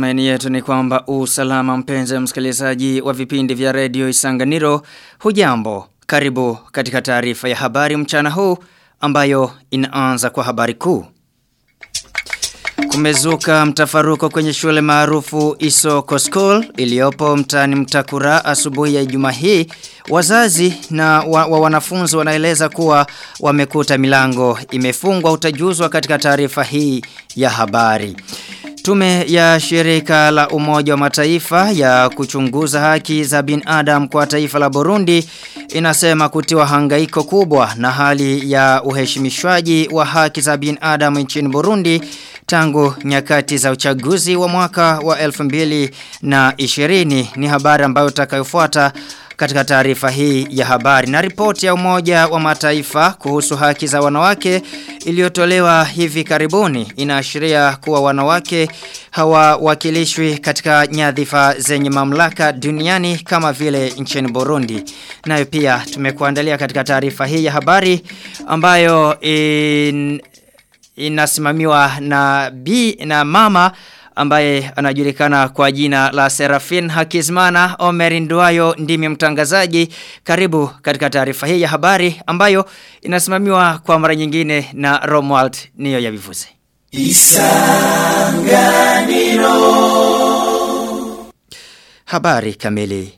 matumaini yetu ni kwamba usalama mpenzi msikilizaji wa vipindi vya redio Isanganiro hujambo karibu katika taarifa ya habari mchana huu ambayo inaanza kwa habari kuu Kumezuka mtafaruko kwenye shule maarufu Isoko School iliyopo mtaani Mtakura asubuhi ya Ijumaa hii. Wazazi na wa, wa wanafunzi wanaeleza kuwa wamekuta milango imefungwa utajuzwa katika taarifa hii ya habari. Tume ya shirika la umoja wa mataifa ya kuchunguza haki za binadamu kwa taifa la Burundi inasema kutiwa hangaiko kubwa na hali ya uheshimishwaji wa haki za binadamu nchini Burundi tangu nyakati za uchaguzi wa mwaka wa 2020 ni habari ambayo utakayofuata katika taarifa hii ya habari na ripoti ya umoja wa mataifa kuhusu haki za wanawake iliyotolewa hivi karibuni inaashiria kuwa wanawake hawawakilishwi katika nyadhifa zenye mamlaka duniani kama vile nchini Burundi. Nayo pia tumekuandalia katika taarifa hii ya habari ambayo in, inasimamiwa na B na mama ambaye anajulikana kwa jina la Serafin Hakizmana Omer Nduayo ndimi mtangazaji. Karibu katika taarifa hii ya habari ambayo inasimamiwa kwa mara nyingine na Romuald niyo ya Isanganiro. Habari kamili.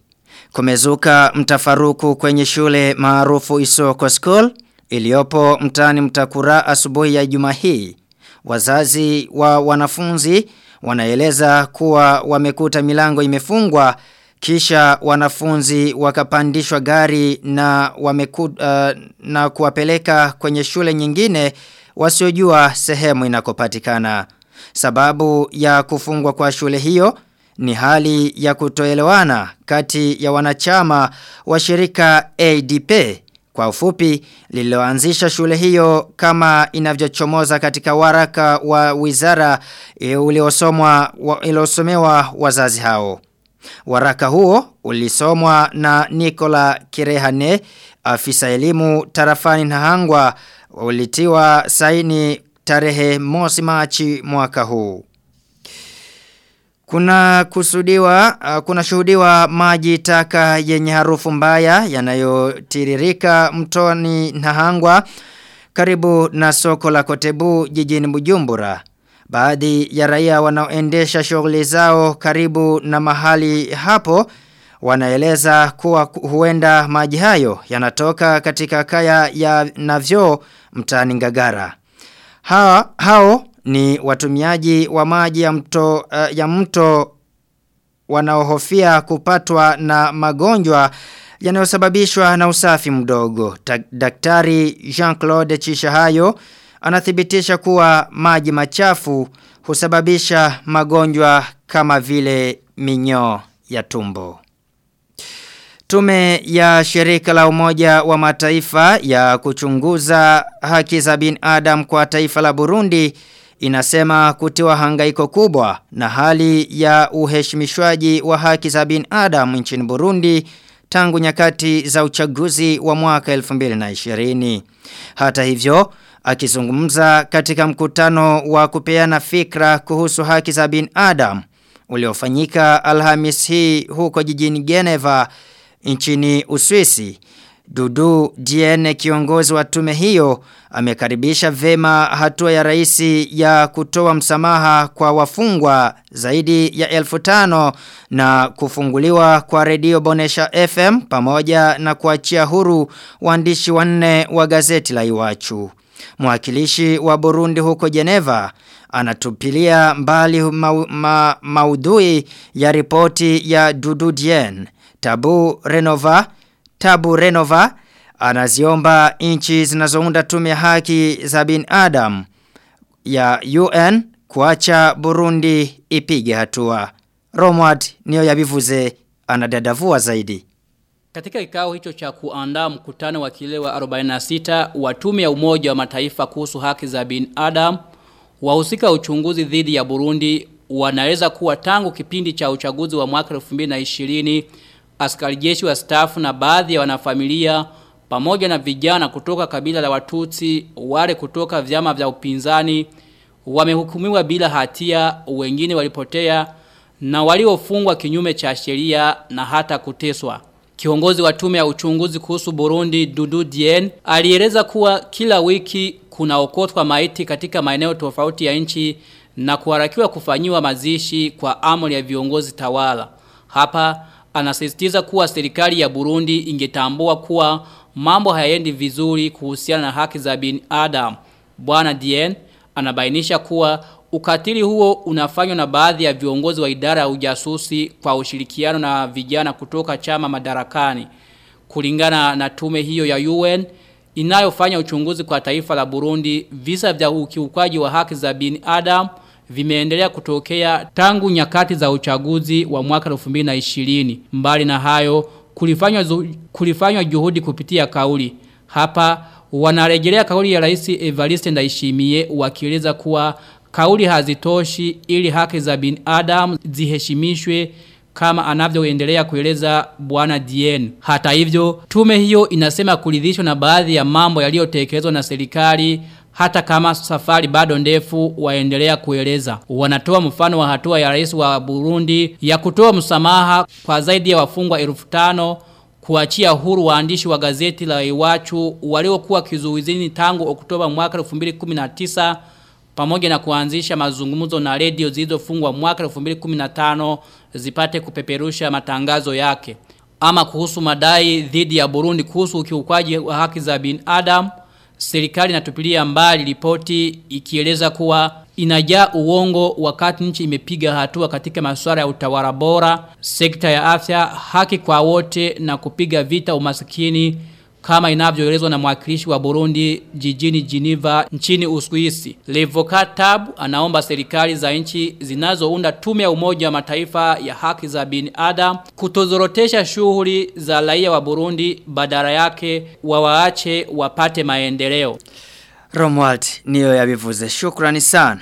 Kumezuka mtafaruku kwenye shule maarufu Isoko School iliyopo mtani Mtakura asubuhi ya Jumahii hii. Wazazi wa wanafunzi wanaeleza kuwa wamekuta milango imefungwa kisha wanafunzi wakapandishwa gari na wameku, uh, na kuwapeleka kwenye shule nyingine wasiojua sehemu inakopatikana. Sababu ya kufungwa kwa shule hiyo ni hali ya kutoelewana kati ya wanachama wa shirika ADP kwa ufupi lililoanzisha shule hiyo kama inavyochomoza katika waraka wa wizara e, uliosomwa iliosomewa wazazi hao. Waraka huo ulisomwa na Nikola Kirehane afisa elimu tarafani Nahangwa ulitiwa saini tarehe mosi Machi mwaka huu. Kuna kusudiwa, uh, kuna shuhudiwa maji taka yenye harufu mbaya yanayotiririka mtoni Nahangwa karibu na soko la Kotebu jijini Bujumbura. Baadhi ya raia wanaoendesha shughuli zao karibu na mahali hapo wanaeleza kuwa huenda maji hayo yanatoka katika kaya ya Navyo mtaani Ngagara. Ha, hao ni watumiaji wa maji ya mto, uh, ya mto wanaohofia kupatwa na magonjwa yanayosababishwa na usafi mdogo. Ta Daktari Jean-Claude Chishahayo anathibitisha kuwa maji machafu husababisha magonjwa kama vile minyoo ya tumbo. Tume ya shirika la umoja wa mataifa ya kuchunguza haki za binadamu kwa taifa la Burundi inasema kutiwa hangaiko kubwa na hali ya uheshimishwaji wa haki za bin adam nchini Burundi tangu nyakati za uchaguzi wa mwaka 2020. Hata hivyo, akizungumza katika mkutano wa kupeana fikra kuhusu haki za binadamu uliofanyika Alhamis hii huko jijini Geneva nchini Uswisi. Dudu Diene kiongozi wa tume hiyo amekaribisha vema hatua ya raisi ya kutoa msamaha kwa wafungwa zaidi ya elfu tano na kufunguliwa kwa redio Bonesha FM pamoja na kuachia huru waandishi wanne wa gazeti la Iwachu. Mwakilishi wa Burundi huko Geneva anatupilia mbali ma, ma, maudhui ya ripoti ya Dudu Dien. Tabu Renova Tabu Renova anaziomba nchi zinazounda tume ya haki za binadamu ya UN kuacha Burundi ipige hatua. Romward niyo yabivuze anadadavua zaidi. Katika kikao hicho cha kuandaa mkutano wa kile wa 46 wa tume ya umoja wa mataifa kuhusu haki za binadamu wahusika uchunguzi dhidi ya Burundi wanaweza kuwa tangu kipindi cha uchaguzi wa mwaka 2020 askari jeshi wa staff na baadhi ya wanafamilia pamoja na vijana kutoka kabila la Watutsi wale kutoka vyama vya upinzani wamehukumiwa bila hatia wengine walipotea na waliofungwa kinyume cha sheria na hata kuteswa. Kiongozi wa tume ya uchunguzi kuhusu Burundi Dudu Dien alieleza kuwa kila wiki kunaokotwa maiti katika maeneo tofauti ya nchi na kuharakiwa kufanyiwa mazishi kwa amri ya viongozi tawala. Hapa anasisitiza kuwa serikali ya Burundi ingetambua kuwa mambo hayaendi vizuri kuhusiana na haki za bin binadamu. Bwana Dien anabainisha kuwa ukatili huo unafanywa na baadhi ya viongozi wa idara ya ujasusi kwa ushirikiano na vijana kutoka chama madarakani. Kulingana na tume hiyo ya UN inayofanya uchunguzi kwa taifa la Burundi, visa vya ukiukaji wa haki za binadamu vimeendelea kutokea tangu nyakati za uchaguzi wa mwaka 2020. Mbali na hayo, kulifanywa kulifanywa juhudi kupitia kauli. Hapa wanarejelea kauli ya Rais Evariste Ndayishimiye wakieleza kuwa kauli hazitoshi ili haki za binadamu ziheshimishwe kama anavyoendelea kueleza bwana dn Hata hivyo, tume hiyo inasema kuridhishwa na baadhi ya mambo yaliyotekelezwa na serikali hata kama safari bado ndefu waendelea kueleza. Wanatoa mfano wa hatua ya rais wa Burundi ya kutoa msamaha kwa zaidi ya wafungwa elfu tano kuachia huru waandishi wa gazeti la Iwachu waliokuwa kizuizini tangu Oktoba mwaka 2019 pamoja na kuanzisha mazungumzo na redio zilizofungwa mwaka 2015 zipate kupeperusha matangazo yake. Ama kuhusu madai dhidi ya Burundi kuhusu ukiukwaji wa haki za binadamu, serikali inatupilia mbali ripoti ikieleza kuwa inajaa uongo wakati nchi imepiga hatua katika masuala ya utawala bora, sekta ya afya, haki kwa wote na kupiga vita umasikini kama inavyoelezwa na mwakilishi wa Burundi jijini Geneva nchini Uswisi. Levokatab anaomba serikali za nchi zinazounda tume ya umoja wa mataifa ya haki za binadamu kutozorotesha shughuli za raia wa Burundi badala yake wawaache wapate maendeleo. Romwald niyo yabivuze. Shukrani sana.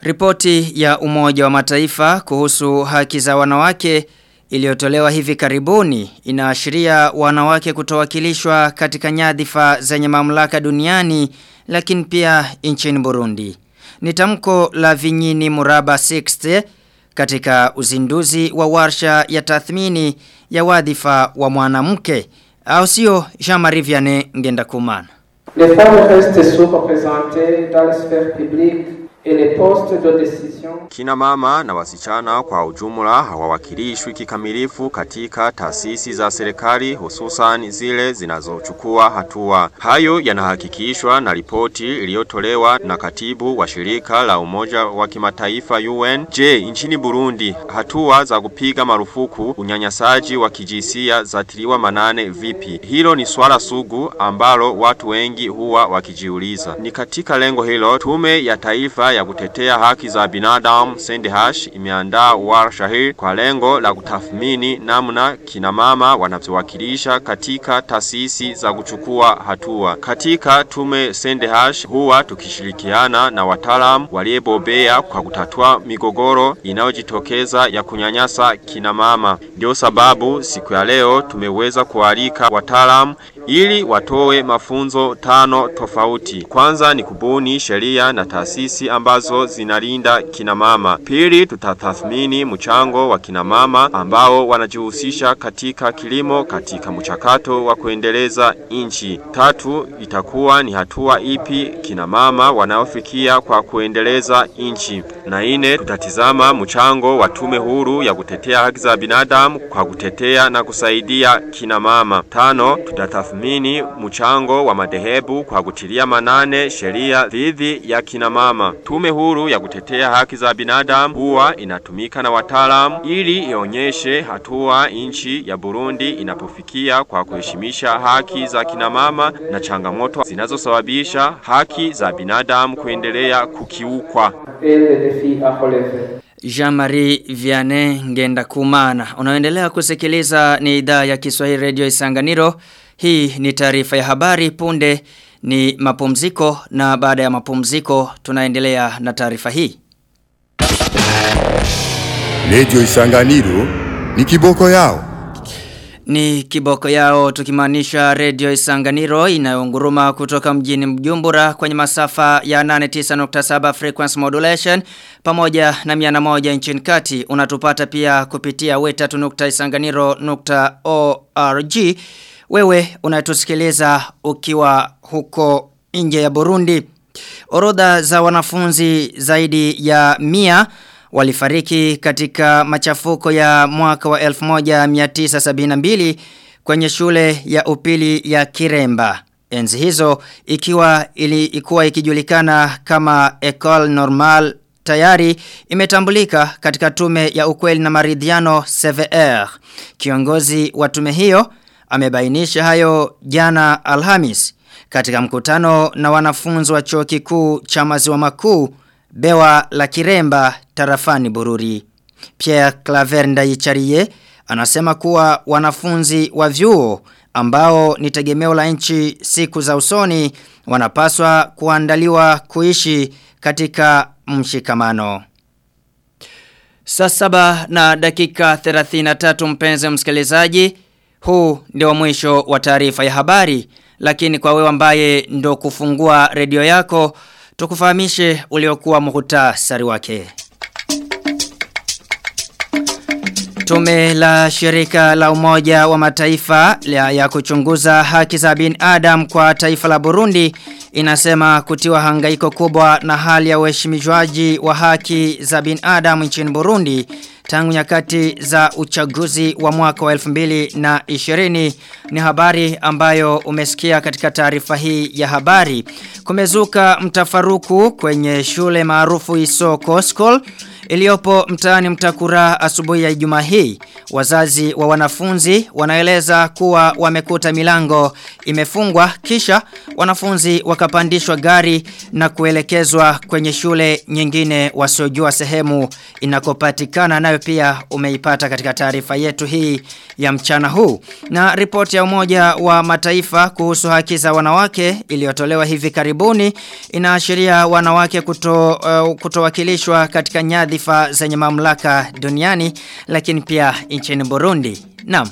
Ripoti ya umoja wa mataifa kuhusu haki za wanawake iliyotolewa hivi karibuni inaashiria wanawake kutowakilishwa katika nyadhifa zenye mamlaka duniani lakini pia nchini Burundi. Ni tamko la Vinyini Muraba 60 katika uzinduzi wa warsha ya tathmini ya wadhifa wa mwanamke au sio Jean-Marie ngenda kumana. Les femmes restent sous-représentées dans la sphère publique Kina mama na wasichana kwa ujumla hawawakilishwi kikamilifu katika taasisi za serikali hususan zile zinazochukua hatua. Hayo yanahakikishwa na ripoti iliyotolewa na katibu wa shirika la umoja wa kimataifa UN. Je, nchini Burundi hatua za kupiga marufuku unyanyasaji wa kijinsia zatiliwa manane vipi? Hilo ni swala sugu ambalo watu wengi huwa wakijiuliza. Ni katika lengo hilo tume ya taifa ya kutetea haki za binadamu Sendehash imeandaa warsha hii kwa lengo la kutathmini namna kina mama wanavyowakilisha katika taasisi za kuchukua hatua. Katika tume Sendehash huwa tukishirikiana na wataalamu waliobobea kwa kutatua migogoro inayojitokeza ya kunyanyasa kina mama. Ndio sababu siku ya leo tumeweza kualika wataalamu ili watoe mafunzo tano tofauti. Kwanza ni kubuni sheria na taasisi ambazo zinalinda kina mama. Pili tutatathmini mchango wa kina mama ambao wanajihusisha katika kilimo katika mchakato wa kuendeleza nchi. Tatu itakuwa ni hatua ipi kina mama wanaofikia kwa kuendeleza nchi. Na ine tutatizama mchango wa tume huru ya kutetea haki za binadamu kwa kutetea na kusaidia kina mama. Tano tutatathmini mchango wa madhehebu kwa kutilia manane sheria dhidi ya kina mama. Tume huru ya kutetea haki za binadamu huwa inatumika na wataalamu ili ionyeshe hatua nchi ya Burundi inapofikia kwa kuheshimisha haki za kina mama na changamoto zinazosababisha haki za binadamu kuendelea kukiukwa. Jean-Marie Vianney ngenda kumana. Unaendelea kusikiliza ni idhaa ya Kiswahili Radio Isanganiro. Hii ni taarifa ya habari punde ni mapumziko na baada ya mapumziko tunaendelea na taarifa hii. Radio Isanganiro ni kiboko yao. Ni kiboko yao tukimaanisha Radio Isanganiro inayonguruma kutoka mjini Mjumbura kwenye masafa ya 89.7 frequency modulation pamoja na 101 nchini kati unatupata pia kupitia weta.isanganiro.org wewe unatusikiliza ukiwa huko nje ya Burundi Orodha za wanafunzi zaidi ya mia walifariki katika machafuko ya mwaka wa 1972 kwenye shule ya upili ya Kiremba. Enzi hizo ikiwa ilikuwa ikijulikana kama Ecole Normale tayari imetambulika katika tume ya ukweli na maridhiano CVR. Kiongozi wa tume hiyo amebainisha hayo jana Alhamis katika mkutano na wanafunzi wa chuo kikuu cha maziwa makuu Bewa la Kiremba tarafani Bururi. Pierre Claver Ndayicharie anasema kuwa wanafunzi wa vyuo ambao ni tegemeo la nchi siku za usoni wanapaswa kuandaliwa kuishi katika mshikamano. Saa saba na dakika 33 mpenzi msikilizaji, huu ndio mwisho wa taarifa ya habari, lakini kwa wewe ambaye ndo kufungua redio yako, tukufahamishe uliokuwa muhutasari wake. Tume la shirika la umoja wa mataifa ya, kuchunguza haki za binadamu kwa taifa la Burundi inasema kutiwa hangaiko kubwa na hali ya uheshimishwaji wa haki za binadamu nchini Burundi tangu nyakati za uchaguzi wa mwaka wa 2020 ni habari ambayo umesikia katika taarifa hii ya habari. Kumezuka mtafaruku kwenye shule maarufu Isoko School iliyopo mtaani mtakura asubuhi ya Ijumaa hii. Wazazi wa wanafunzi wanaeleza kuwa wamekuta milango imefungwa kisha wanafunzi wakapandishwa gari na kuelekezwa kwenye shule nyingine wasiojua sehemu inakopatikana nayo pia umeipata katika taarifa yetu hii ya mchana huu na ripoti ya umoja wa mataifa kuhusu haki za wanawake iliyotolewa hivi karibuni inaashiria wanawake kuto, uh, kutowakilishwa katika nyadhifa zenye mamlaka duniani lakini pia nchini Burundi. Naam.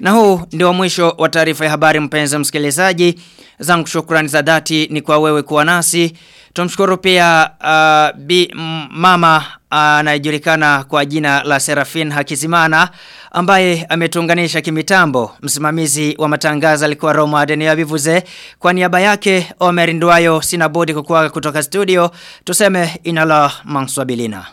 Na huu ndio mwisho wa taarifa ya habari mpenzi msikilizaji. Zangu shukrani za dhati ni kwa wewe kuwa nasi. Tumshukuru pia uh, bi mama anayejulikana uh, kwa jina la Serafin Hakizimana ambaye ametuunganisha kimitambo. Msimamizi wa matangazo alikuwa Roma Adenia Bivuze. Kwa niaba yake Omer Ndwayo sina budi kukuaga kutoka studio. Tuseme inala manswabilina.